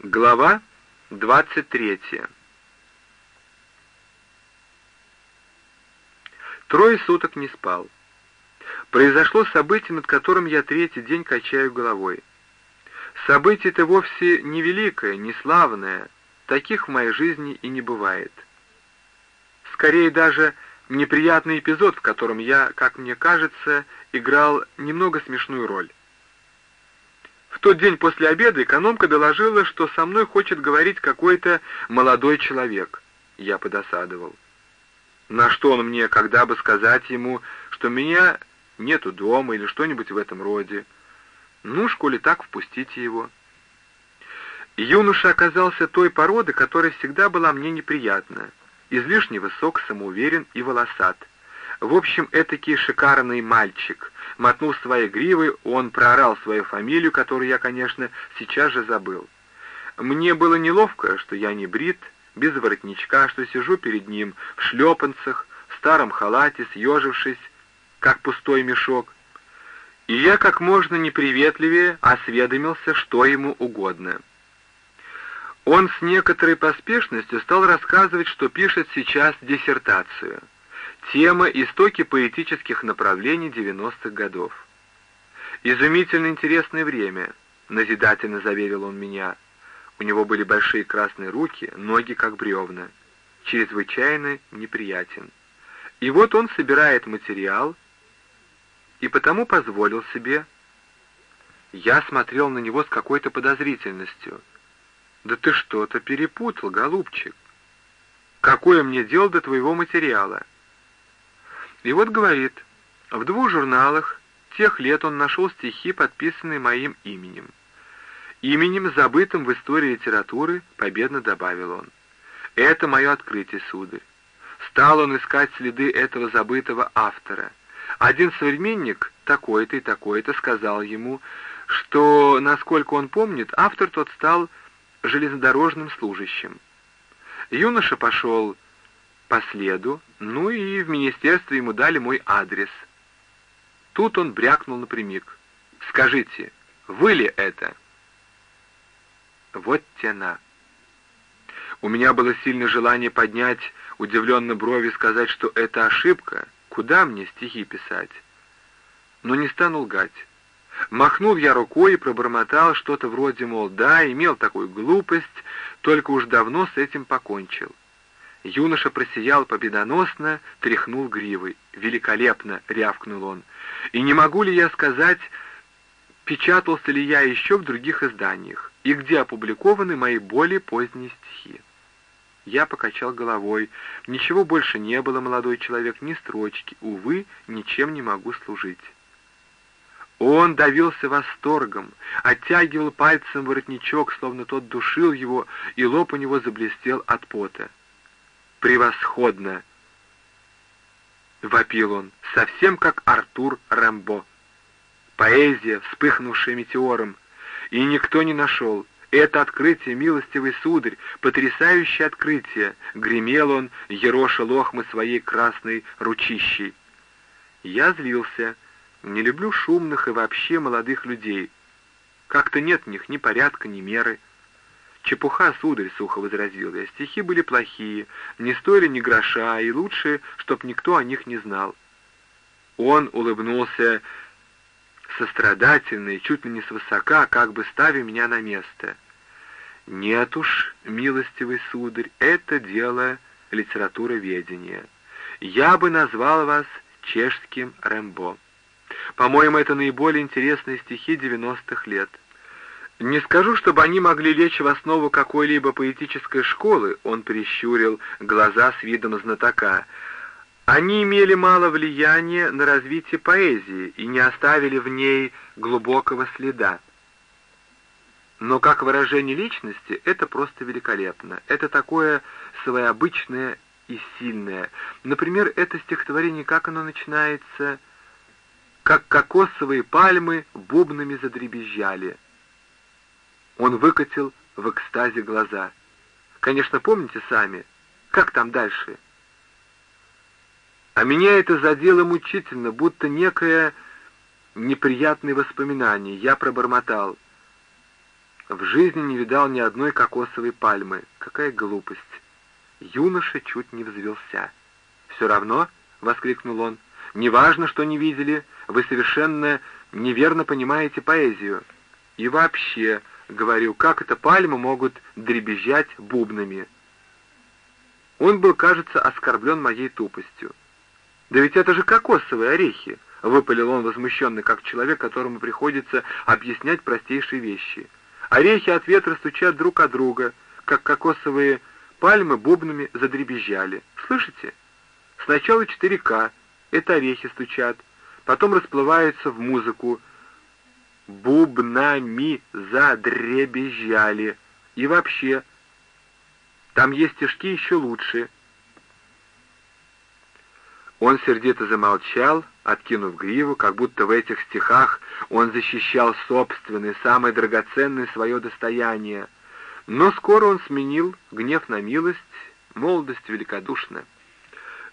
Глава 23 Трое суток не спал. Произошло событие, над которым я третий день качаю головой. Событие-то вовсе не великое, не славное, таких в моей жизни и не бывает. Скорее даже неприятный эпизод, в котором я, как мне кажется, играл немного смешную роль. В тот день после обеда экономка доложила, что со мной хочет говорить какой-то молодой человек. Я подосадовал. На что он мне, когда бы сказать ему, что меня нету дома или что-нибудь в этом роде? Ну, школе так, впустите его. Юноша оказался той породы, которая всегда была мне неприятна. Излишне высок, самоуверен и волосат. В общем, этакий шикарный мальчик. Мотнув своей гривой, он проорал свою фамилию, которую я, конечно, сейчас же забыл. Мне было неловко, что я не брит, без воротничка, что сижу перед ним в шлепанцах, в старом халате, съежившись, как пустой мешок. И я как можно неприветливее осведомился, что ему угодно. Он с некоторой поспешностью стал рассказывать, что пишет сейчас диссертацию — Тема «Истоки поэтических направлений 90-х годов». «Изумительно интересное время», — назидательно заверил он меня. У него были большие красные руки, ноги как бревна. Чрезвычайно неприятен. И вот он собирает материал, и потому позволил себе... Я смотрел на него с какой-то подозрительностью. «Да ты что-то перепутал, голубчик. Какое мне дело до твоего материала?» И вот говорит, в двух журналах тех лет он нашел стихи, подписанные моим именем. Именем, забытым в истории литературы, победно добавил он. Это мое открытие, сударь. Стал он искать следы этого забытого автора. Один современник, такой-то и такой-то, сказал ему, что, насколько он помнит, автор тот стал железнодорожным служащим. Юноша пошел по следу, ну и в министерстве ему дали мой адрес. Тут он брякнул напрямик. «Скажите, вы ли это?» Вот тена. У меня было сильное желание поднять удивленно брови и сказать, что это ошибка. Куда мне стихи писать? Но не стану лгать. Махнул я рукой и пробормотал что-то вроде, мол, да, имел такую глупость, только уж давно с этим покончил. Юноша просиял победоносно, тряхнул гривой. «Великолепно!» — рявкнул он. «И не могу ли я сказать, печатался ли я еще в других изданиях, и где опубликованы мои более поздние стихи?» Я покачал головой. Ничего больше не было, молодой человек, ни строчки. Увы, ничем не могу служить. Он давился восторгом, оттягивал пальцем воротничок, словно тот душил его, и лоб у него заблестел от пота превосходно!» Вопил он, совсем как Артур Рэмбо. Поэзия, вспыхнувшая метеором, и никто не нашел. Это открытие, милостивый сударь, потрясающее открытие, гремел он, ероша лохмы своей красной ручищей. Я злился, не люблю шумных и вообще молодых людей. Как-то нет в них ни порядка, ни меры. «Чепуха, сударь», — сухо возразил я, — «стихи были плохие, не стоили ни гроша, и лучше, чтоб никто о них не знал». Он улыбнулся сострадательно и чуть ли не свысока, как бы ставя меня на место. «Нет уж, милостивый сударь, это дело литературоведения. Я бы назвал вас чешским Рэмбо. По-моему, это наиболее интересные стихи девяностых лет». Не скажу, чтобы они могли лечь в основу какой-либо поэтической школы, он прищурил глаза с видом знатока. Они имели мало влияния на развитие поэзии и не оставили в ней глубокого следа. Но как выражение личности это просто великолепно. Это такое своеобычное и сильное. Например, это стихотворение, как оно начинается? «Как кокосовые пальмы бубнами задребезжали». Он выкатил в экстазе глаза. Конечно, помните сами, как там дальше? А меня это задело мучительно, будто некое неприятное воспоминание. Я пробормотал. В жизни не видал ни одной кокосовой пальмы. Какая глупость. Юноша чуть не взвелся. «Все равно», — воскликнул он, — «неважно, что не видели, вы совершенно неверно понимаете поэзию. И вообще, говорю, как это пальмы могут дребезжать бубнами?» Он был, кажется, оскорблен моей тупостью. «Да ведь это же кокосовые орехи!» — выпалил он возмущенный, как человек, которому приходится объяснять простейшие вещи. Орехи от ветра стучат друг от друга, как кокосовые пальмы бубнами задребезжали. Слышите? Сначала 4К, это орехи стучат, потом расплываются в музыку. Бубнами задребезжали. И вообще, там есть стишки еще лучше. Он сердито замолчал, откинув гриву, как будто в этих стихах он защищал собственное, самое драгоценное свое достояние. Но скоро он сменил гнев на милость, молодость великодушна.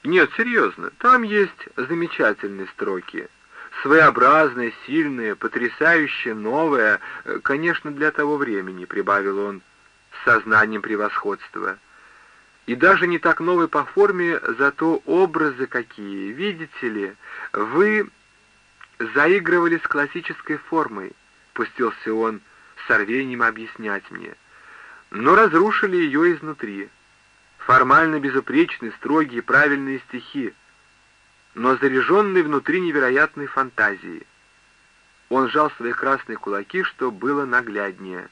Нет, серьезно, там есть замечательные строки. Своеобразные, сильные, потрясающие, новые, конечно, для того времени, прибавил он с сознанием превосходства. И даже не так новые по форме, зато образы какие. Видите ли, вы заигрывали с классической формой, пустился он с рвением объяснять мне, но разрушили ее изнутри. Формально безупречные, строгие, правильные стихи, но заряженные внутри невероятной фантазией. Он сжал свои красные кулаки, что было нагляднее.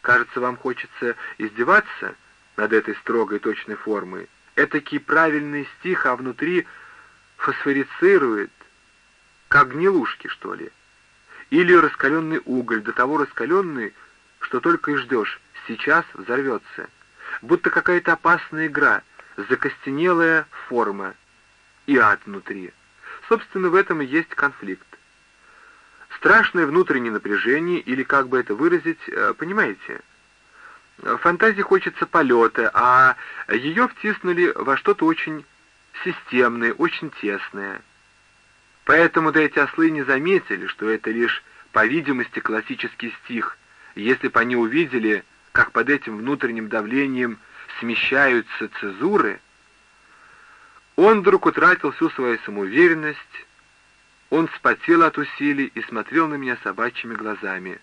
«Кажется, вам хочется издеваться?» над этой строгой точной формой. Этакий правильный стих, а внутри фосфорицирует, как гнилушки, что ли. Или раскаленный уголь, до того раскаленный, что только и ждешь, сейчас взорвется. Будто какая-то опасная игра, закостенелая форма и ад внутри. Собственно, в этом и есть конфликт. Страшное внутреннее напряжение, или как бы это выразить, э, понимаете, Фантазии хочется полета, а ее втиснули во что-то очень системное, очень тесное. Поэтому-то эти ослы не заметили, что это лишь, по видимости, классический стих, если бы они увидели, как под этим внутренним давлением смещаются цезуры, он вдруг утратил всю свою самоуверенность, он вспотел от усилий и смотрел на меня собачьими глазами.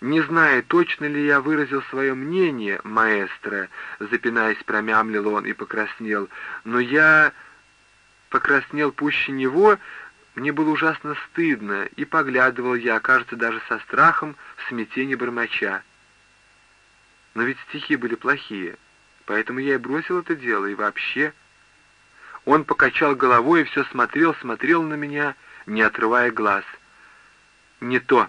«Не знаю, точно ли я выразил свое мнение, маэстро», — запинаясь, промямлил он и покраснел, «но я покраснел пуще него, мне было ужасно стыдно, и поглядывал я, кажется, даже со страхом, в смятении бормоча. Но ведь стихи были плохие, поэтому я и бросил это дело, и вообще...» Он покачал головой и все смотрел, смотрел на меня, не отрывая глаз. «Не то»,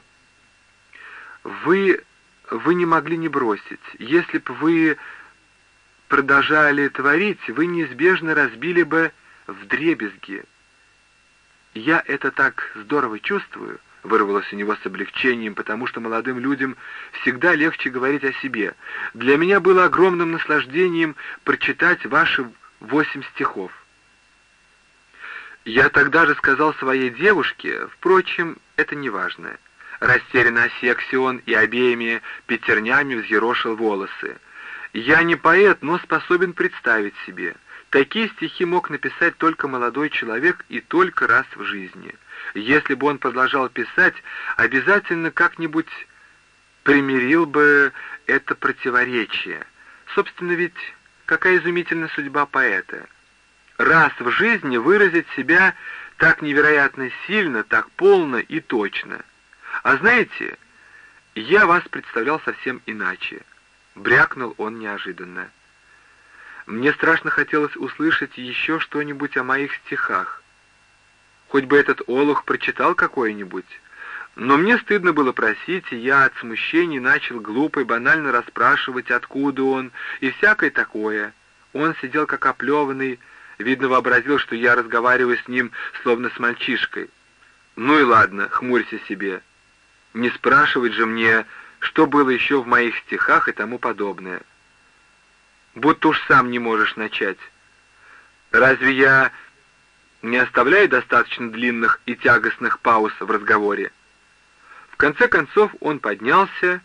вы... вы не могли не бросить. Если бы вы продолжали творить, вы неизбежно разбили бы в дребезги. Я это так здорово чувствую, вырвалось у него с облегчением, потому что молодым людям всегда легче говорить о себе. Для меня было огромным наслаждением прочитать ваши восемь стихов. Я тогда же сказал своей девушке, впрочем, это не важно. Растерянно осекся он и обеими пятернями взъерошил волосы. «Я не поэт, но способен представить себе. Такие стихи мог написать только молодой человек и только раз в жизни. Если бы он продолжал писать, обязательно как-нибудь примирил бы это противоречие. Собственно, ведь какая изумительная судьба поэта. Раз в жизни выразить себя так невероятно сильно, так полно и точно — «А знаете, я вас представлял совсем иначе», — брякнул он неожиданно. «Мне страшно хотелось услышать еще что-нибудь о моих стихах. Хоть бы этот олух прочитал какое-нибудь. Но мне стыдно было просить, и я от смущения начал глупо и банально расспрашивать, откуда он, и всякое такое. Он сидел как оплеванный, видно вообразил, что я разговариваю с ним, словно с мальчишкой. «Ну и ладно, хмурься себе». Не спрашивать же мне, что было еще в моих стихах и тому подобное. Будто уж сам не можешь начать. Разве я не оставляю достаточно длинных и тягостных пауз в разговоре? В конце концов он поднялся,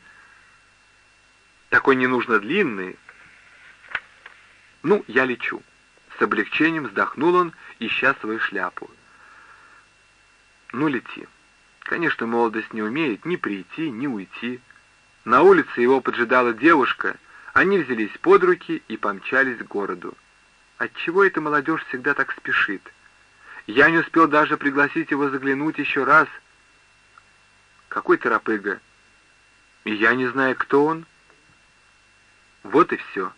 Такой не нужно длинный. Ну, я лечу. С облегчением вздохнул он, ища свою шляпу. Ну, лети. Конечно, молодость не умеет ни прийти, ни уйти. На улице его поджидала девушка, они взялись под руки и помчались к городу. Отчего эта молодежь всегда так спешит? Я не успел даже пригласить его заглянуть еще раз. Какой торопыга? И я не знаю, кто он. Вот и все.